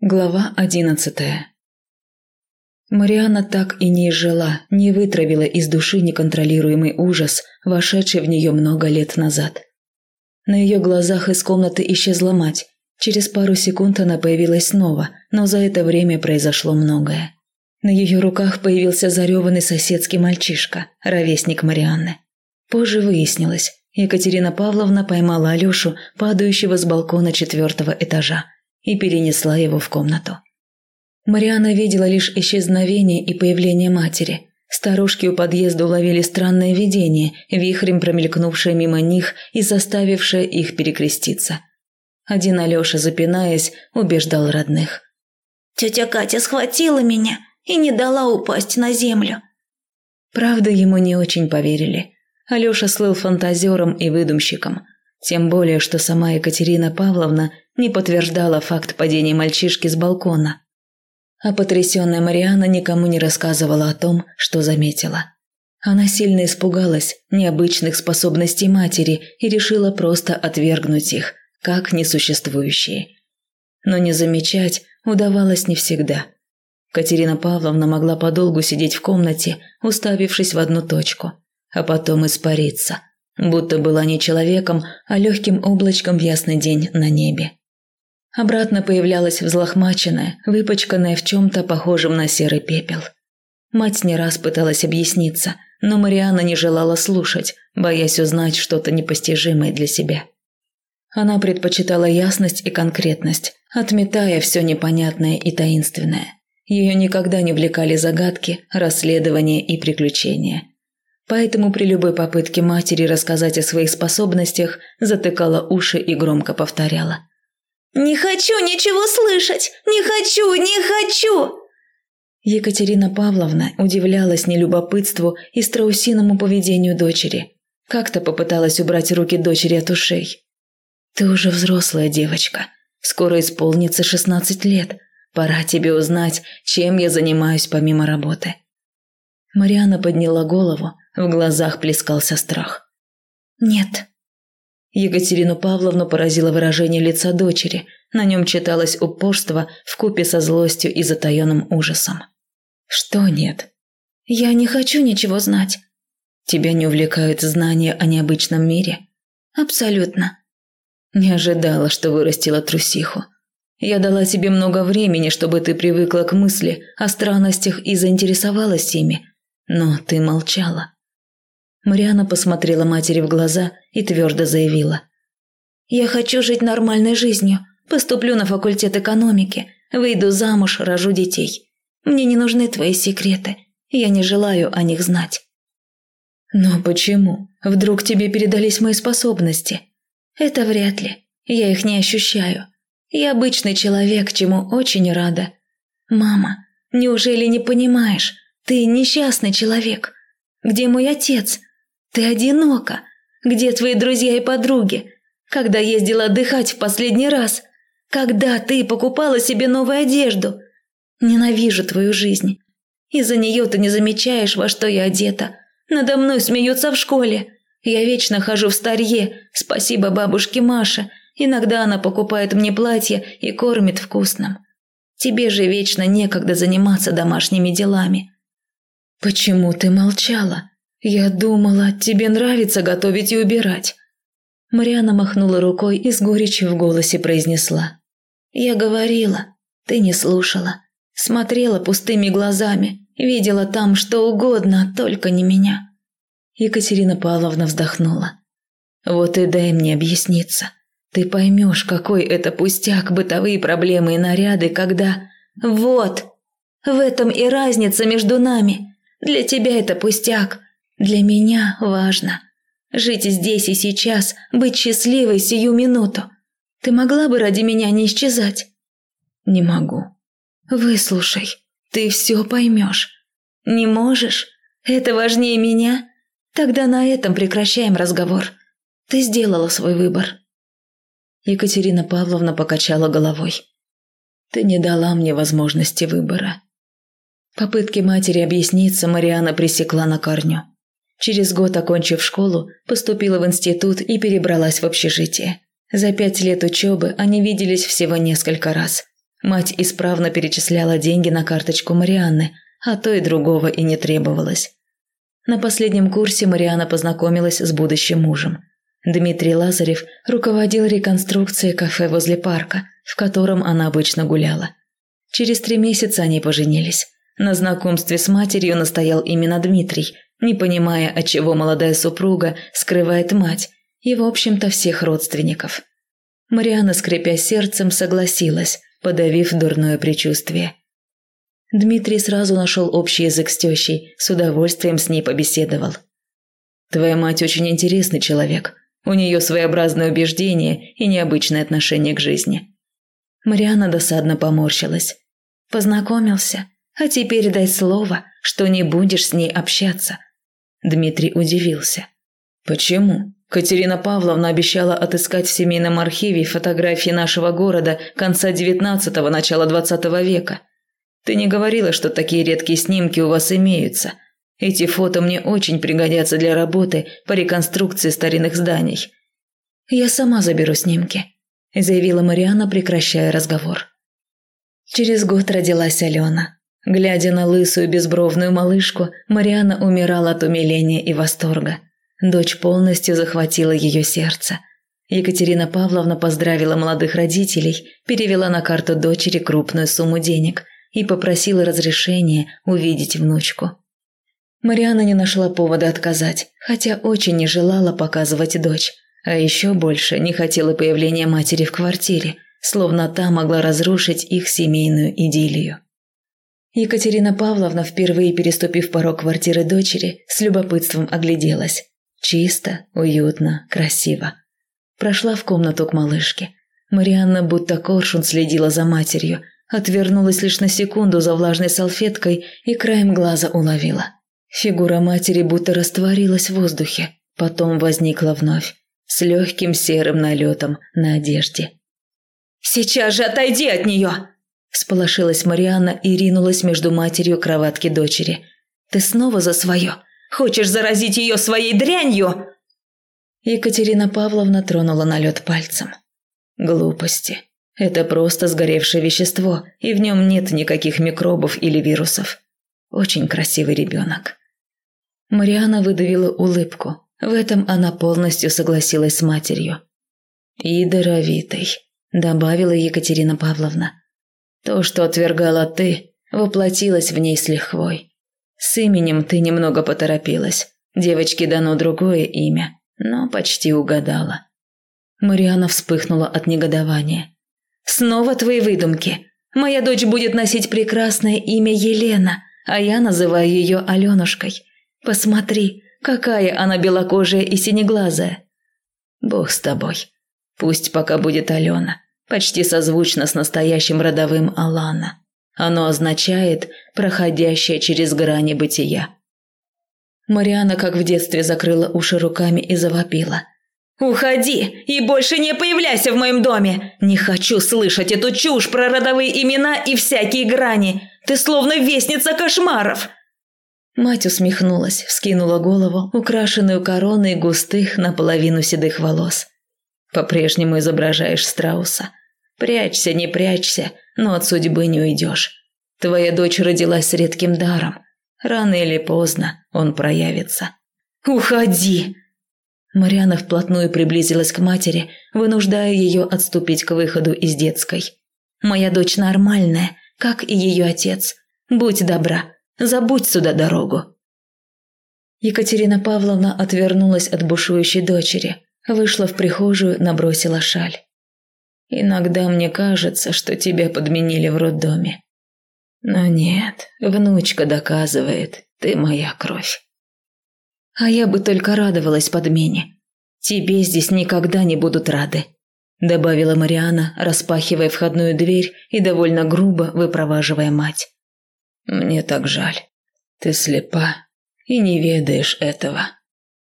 Глава одиннадцатая Мариана так и не изжила, не вытравила из души неконтролируемый ужас, вошедший в нее много лет назад. На ее глазах из комнаты исчезла мать. Через пару секунд она появилась снова, но за это время произошло многое. На ее руках появился зареванный соседский мальчишка, ровесник Марианны. Позже выяснилось, Екатерина Павловна поймала Алешу, падающего с балкона четвертого этажа и перенесла его в комнату. Мариана видела лишь исчезновение и появление матери. Старушки у подъезда уловили странное видение, вихрем промелькнувшее мимо них и заставившее их перекреститься. Один Алеша, запинаясь, убеждал родных. «Тетя Катя схватила меня и не дала упасть на землю». Правда, ему не очень поверили. Алеша слыл фантазером и выдумщиком. Тем более, что сама Екатерина Павловна не подтверждала факт падения мальчишки с балкона. А потрясенная Мариана никому не рассказывала о том, что заметила. Она сильно испугалась необычных способностей матери и решила просто отвергнуть их, как несуществующие. Но не замечать удавалось не всегда. Катерина Павловна могла подолгу сидеть в комнате, уставившись в одну точку, а потом испариться, будто была не человеком, а легким облачком в ясный день на небе. Обратно появлялась взлохмаченная, выпачканная в чем-то похожем на серый пепел. Мать не раз пыталась объясниться, но Мариана не желала слушать, боясь узнать что-то непостижимое для себя. Она предпочитала ясность и конкретность, отметая все непонятное и таинственное. Ее никогда не влекали загадки, расследования и приключения. Поэтому при любой попытке матери рассказать о своих способностях затыкала уши и громко повторяла – «Не хочу ничего слышать! Не хочу! Не хочу!» Екатерина Павловна удивлялась нелюбопытству и страусиному поведению дочери. Как-то попыталась убрать руки дочери от ушей. «Ты уже взрослая девочка. Скоро исполнится шестнадцать лет. Пора тебе узнать, чем я занимаюсь помимо работы». Мариана подняла голову, в глазах плескался страх. «Нет, Екатерину Павловну поразило выражение лица дочери. На нем читалось упорство вкупе со злостью и затаенным ужасом. «Что нет?» «Я не хочу ничего знать». «Тебя не увлекают знания о необычном мире?» «Абсолютно». «Не ожидала, что вырастила трусиху. Я дала тебе много времени, чтобы ты привыкла к мысли о странностях и заинтересовалась ими, но ты молчала. Мариана посмотрела матери в глаза и твердо заявила. «Я хочу жить нормальной жизнью. Поступлю на факультет экономики, выйду замуж, рожу детей. Мне не нужны твои секреты. Я не желаю о них знать». «Но почему? Вдруг тебе передались мои способности?» «Это вряд ли. Я их не ощущаю. Я обычный человек, чему очень рада. Мама, неужели не понимаешь? Ты несчастный человек. Где мой отец? Ты одинока. Где твои друзья и подруги? Когда ездила отдыхать в последний раз? Когда ты покупала себе новую одежду? Ненавижу твою жизнь. Из-за нее ты не замечаешь, во что я одета. Надо мной смеются в школе. Я вечно хожу в старье, спасибо бабушке Маше. Иногда она покупает мне платье и кормит вкусным. Тебе же вечно некогда заниматься домашними делами. Почему ты молчала? «Я думала, тебе нравится готовить и убирать». Мариана махнула рукой и с горечью в голосе произнесла. «Я говорила, ты не слушала. Смотрела пустыми глазами, видела там что угодно, только не меня». Екатерина Павловна вздохнула. «Вот и дай мне объясниться. Ты поймешь, какой это пустяк, бытовые проблемы и наряды, когда...» «Вот! В этом и разница между нами. Для тебя это пустяк, для меня важно жить здесь и сейчас, быть счастливой сию минуту. Ты могла бы ради меня не исчезать? Не могу. Выслушай, ты все поймешь. Не можешь? Это важнее меня? Тогда на этом прекращаем разговор. Ты сделала свой выбор. Екатерина Павловна покачала головой. Ты не дала мне возможности выбора. Попытки матери объясниться Мариана пресекла на корню. Через год, окончив школу, поступила в институт и перебралась в общежитие. За пять лет учебы они виделись всего несколько раз. Мать исправно перечисляла деньги на карточку Марианны, а то и другого и не требовалось. На последнем курсе Мариана познакомилась с будущим мужем. Дмитрий Лазарев руководил реконструкцией кафе возле парка, в котором она обычно гуляла. Через три месяца они поженились. На знакомстве с матерью настоял именно Дмитрий, не понимая, отчего молодая супруга скрывает мать и, в общем-то, всех родственников. Мариана, скрипя сердцем, согласилась, подавив дурное предчувствие. Дмитрий сразу нашел общий язык с тещей, с удовольствием с ней побеседовал. «Твоя мать очень интересный человек. У нее своеобразное убеждение и необычное отношение к жизни». Мариана досадно поморщилась. «Познакомился, а теперь дай слово, что не будешь с ней общаться». Дмитрий удивился. «Почему? Катерина Павловна обещала отыскать в семейном архиве фотографии нашего города конца XIX – начала XX века. Ты не говорила, что такие редкие снимки у вас имеются. Эти фото мне очень пригодятся для работы по реконструкции старинных зданий». «Я сама заберу снимки», – заявила Мариана, прекращая разговор. Через год родилась Алена. Глядя на лысую безбровную малышку, Мариана умирала от умиления и восторга. Дочь полностью захватила ее сердце. Екатерина Павловна поздравила молодых родителей, перевела на карту дочери крупную сумму денег и попросила разрешения увидеть внучку. Мариана не нашла повода отказать, хотя очень не желала показывать дочь, а еще больше не хотела появления матери в квартире, словно та могла разрушить их семейную идиллию. Екатерина Павловна, впервые переступив порог квартиры дочери, с любопытством огляделась. Чисто, уютно, красиво. Прошла в комнату к малышке. Марианна будто коршун следила за матерью, отвернулась лишь на секунду за влажной салфеткой и краем глаза уловила. Фигура матери будто растворилась в воздухе, потом возникла вновь, с легким серым налетом на одежде. «Сейчас же отойди от нее!» Всполошилась Марианна и ринулась между матерью кроватки дочери. «Ты снова за свое? Хочешь заразить ее своей дрянью?» Екатерина Павловна тронула налет пальцем. «Глупости. Это просто сгоревшее вещество, и в нем нет никаких микробов или вирусов. Очень красивый ребенок». Марианна выдавила улыбку. В этом она полностью согласилась с матерью. «И даровитый», – добавила Екатерина Павловна. То, что отвергала ты, воплотилось в ней с лихвой. С именем ты немного поторопилась. Девочке дано другое имя, но почти угадала. Мариана вспыхнула от негодования. «Снова твои выдумки. Моя дочь будет носить прекрасное имя Елена, а я называю ее Аленушкой. Посмотри, какая она белокожая и синеглазая. Бог с тобой. Пусть пока будет Алена почти созвучно с настоящим родовым Алана. Оно означает «проходящее через грани бытия». Мариана, как в детстве, закрыла уши руками и завопила. «Уходи и больше не появляйся в моем доме! Не хочу слышать эту чушь про родовые имена и всякие грани! Ты словно вестница кошмаров!» Мать усмехнулась, вскинула голову, украшенную короной густых наполовину седых волос. По-прежнему изображаешь страуса. Прячься, не прячься, но от судьбы не уйдешь. Твоя дочь родилась с редким даром. Рано или поздно он проявится. Уходи!» Мариана вплотную приблизилась к матери, вынуждая ее отступить к выходу из детской. «Моя дочь нормальная, как и ее отец. Будь добра, забудь сюда дорогу». Екатерина Павловна отвернулась от бушующей дочери, Вышла в прихожую, набросила шаль. «Иногда мне кажется, что тебя подменили в роддоме. Но нет, внучка доказывает, ты моя кровь». «А я бы только радовалась подмене. Тебе здесь никогда не будут рады», – добавила Мариана, распахивая входную дверь и довольно грубо выпроваживая мать. «Мне так жаль. Ты слепа и не ведаешь этого».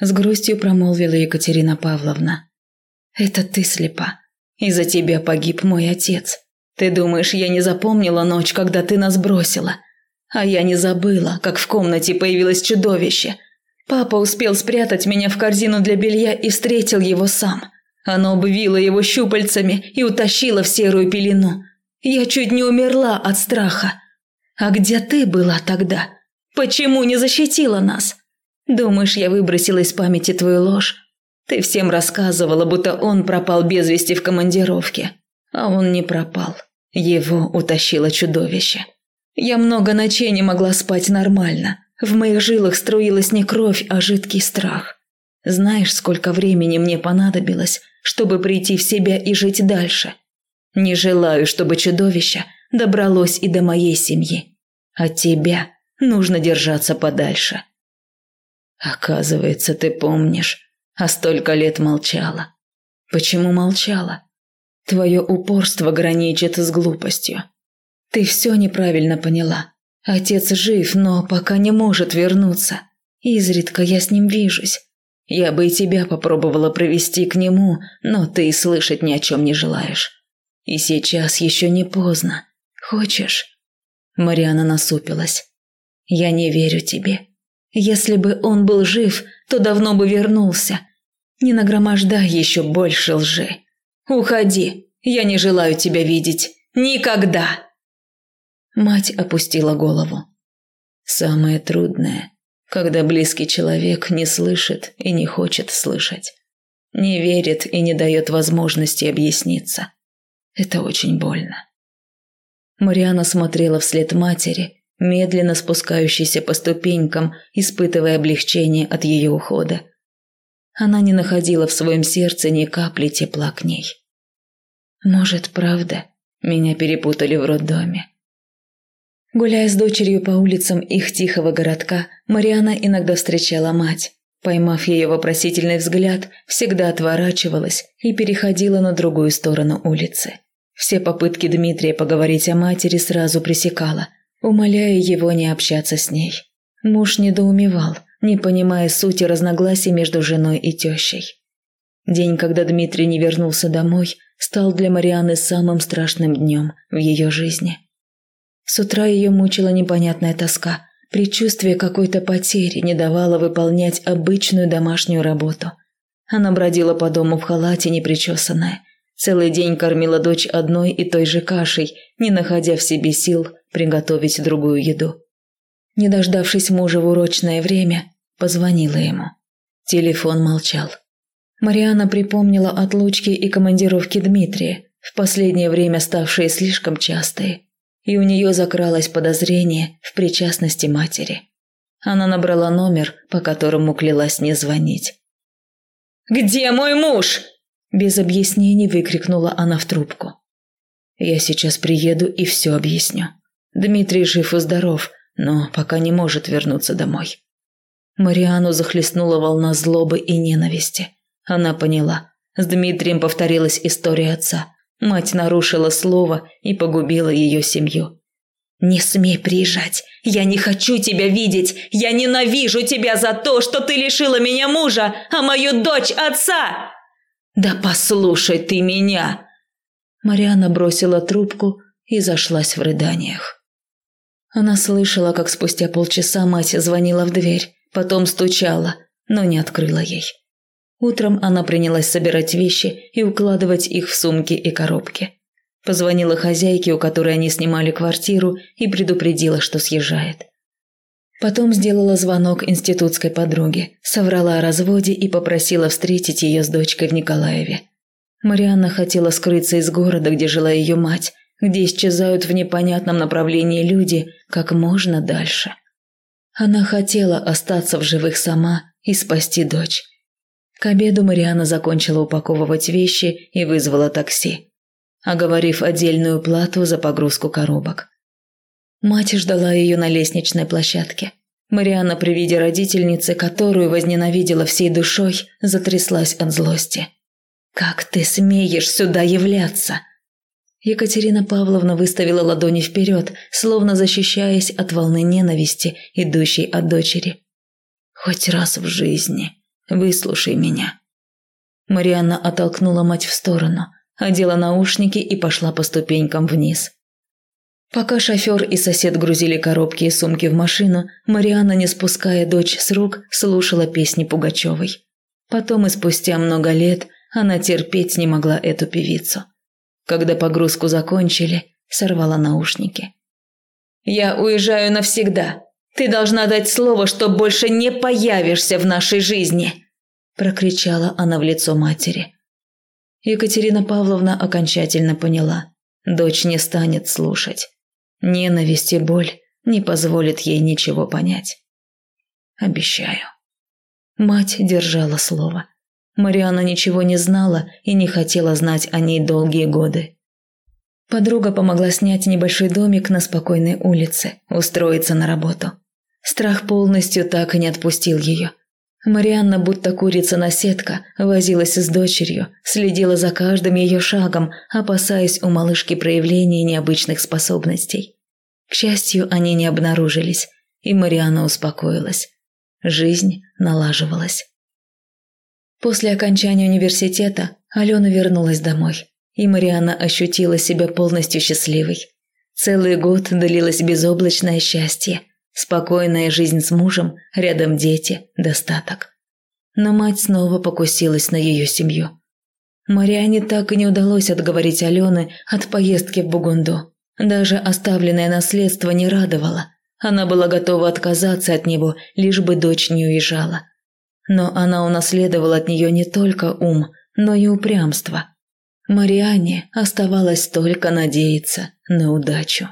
С грустью промолвила Екатерина Павловна. «Это ты слепа. Из-за тебя погиб мой отец. Ты думаешь, я не запомнила ночь, когда ты нас бросила? А я не забыла, как в комнате появилось чудовище. Папа успел спрятать меня в корзину для белья и встретил его сам. Оно обвило его щупальцами и утащило в серую пелену. Я чуть не умерла от страха. А где ты была тогда? Почему не защитила нас? Думаешь, я выбросила из памяти твою ложь? Ты всем рассказывала, будто он пропал без вести в командировке. А он не пропал. Его утащило чудовище. Я много ночей не могла спать нормально. В моих жилах струилась не кровь, а жидкий страх. Знаешь, сколько времени мне понадобилось, чтобы прийти в себя и жить дальше? Не желаю, чтобы чудовище добралось и до моей семьи. От тебя нужно держаться подальше. Оказывается, ты помнишь, а столько лет молчала. Почему молчала? Твое упорство граничит с глупостью. Ты все неправильно поняла. Отец жив, но пока не может вернуться. Изредка я с ним вижусь. Я бы и тебя попробовала провести к нему, но ты и слышать ни о чем не желаешь. И сейчас еще не поздно. Хочешь?» Мариана насупилась. «Я не верю тебе. Если бы он был жив, то давно бы вернулся. Не нагромождай еще больше лжи. Уходи, я не желаю тебя видеть. Никогда!» Мать опустила голову. «Самое трудное, когда близкий человек не слышит и не хочет слышать. Не верит и не дает возможности объясниться. Это очень больно». Мариана смотрела вслед матери, медленно спускающейся по ступенькам, испытывая облегчение от ее ухода. Она не находила в своем сердце ни капли тепла к ней. Может, правда, меня перепутали в роддоме. Гуляя с дочерью по улицам их тихого городка, Мариана иногда встречала мать. Поймав ее вопросительный взгляд, всегда отворачивалась и переходила на другую сторону улицы. Все попытки Дмитрия поговорить о матери сразу пресекала, умоляя его не общаться с ней. Муж недоумевал, не понимая сути разногласий между женой и тещей. День, когда Дмитрий не вернулся домой, стал для Марианы самым страшным днем в ее жизни. С утра ее мучила непонятная тоска, предчувствие какой-то потери не давало выполнять обычную домашнюю работу. Она бродила по дому в халате непричесанная, целый день кормила дочь одной и той же кашей, не находя в себе сил приготовить другую еду. Не дождавшись мужа в урочное время, позвонила ему. Телефон молчал. Мариана припомнила отлучки и командировки Дмитрия, в последнее время ставшие слишком частые, и у нее закралось подозрение в причастности матери. Она набрала номер, по которому клялась не звонить. «Где мой муж?» Без объяснений выкрикнула она в трубку. «Я сейчас приеду и все объясню. Дмитрий жив и здоров, но пока не может вернуться домой». Мариану захлестнула волна злобы и ненависти. Она поняла. С Дмитрием повторилась история отца. Мать нарушила слово и погубила ее семью. «Не смей приезжать! Я не хочу тебя видеть! Я ненавижу тебя за то, что ты лишила меня мужа, а мою дочь отца!» «Да послушай ты меня!» Мариана бросила трубку и зашлась в рыданиях. Она слышала, как спустя полчаса мать звонила в дверь, потом стучала, но не открыла ей. Утром она принялась собирать вещи и укладывать их в сумки и коробки. Позвонила хозяйке, у которой они снимали квартиру, и предупредила, что съезжает. Потом сделала звонок институтской подруге, соврала о разводе и попросила встретить ее с дочкой в Николаеве. Марианна хотела скрыться из города, где жила ее мать, где исчезают в непонятном направлении люди, как можно дальше. Она хотела остаться в живых сама и спасти дочь. К обеду Мариана закончила упаковывать вещи и вызвала такси, оговорив отдельную плату за погрузку коробок. Мать ждала ее на лестничной площадке. Мариана при виде родительницы, которую возненавидела всей душой, затряслась от злости. «Как ты смеешь сюда являться?» Екатерина Павловна выставила ладони вперед, словно защищаясь от волны ненависти, идущей от дочери. «Хоть раз в жизни выслушай меня». Марианна оттолкнула мать в сторону, одела наушники и пошла по ступенькам вниз. Пока шофер и сосед грузили коробки и сумки в машину, Мариана, не спуская дочь с рук, слушала песни Пугачевой. Потом и спустя много лет она терпеть не могла эту певицу. Когда погрузку закончили, сорвала наушники. «Я уезжаю навсегда. Ты должна дать слово, что больше не появишься в нашей жизни!» прокричала она в лицо матери. Екатерина Павловна окончательно поняла. Дочь не станет слушать. Ненависть и боль не позволят ей ничего понять. Обещаю. Мать держала слово. Мариана ничего не знала и не хотела знать о ней долгие годы. Подруга помогла снять небольшой домик на спокойной улице, устроиться на работу. Страх полностью так и не отпустил ее. Марианна, будто курица-наседка, возилась с дочерью, следила за каждым ее шагом, опасаясь у малышки проявления необычных способностей. К счастью, они не обнаружились, и Марианна успокоилась. Жизнь налаживалась. После окончания университета Алена вернулась домой, и Марианна ощутила себя полностью счастливой. Целый год длилось безоблачное счастье, спокойная жизнь с мужем, рядом дети, достаток. Но мать снова покусилась на ее семью. Мариане так и не удалось отговорить Алены от поездки в Бугунду. Даже оставленное наследство не радовало. Она была готова отказаться от него, лишь бы дочь не уезжала. Но она унаследовала от нее не только ум, но и упрямство. Мариане оставалось только надеяться на удачу.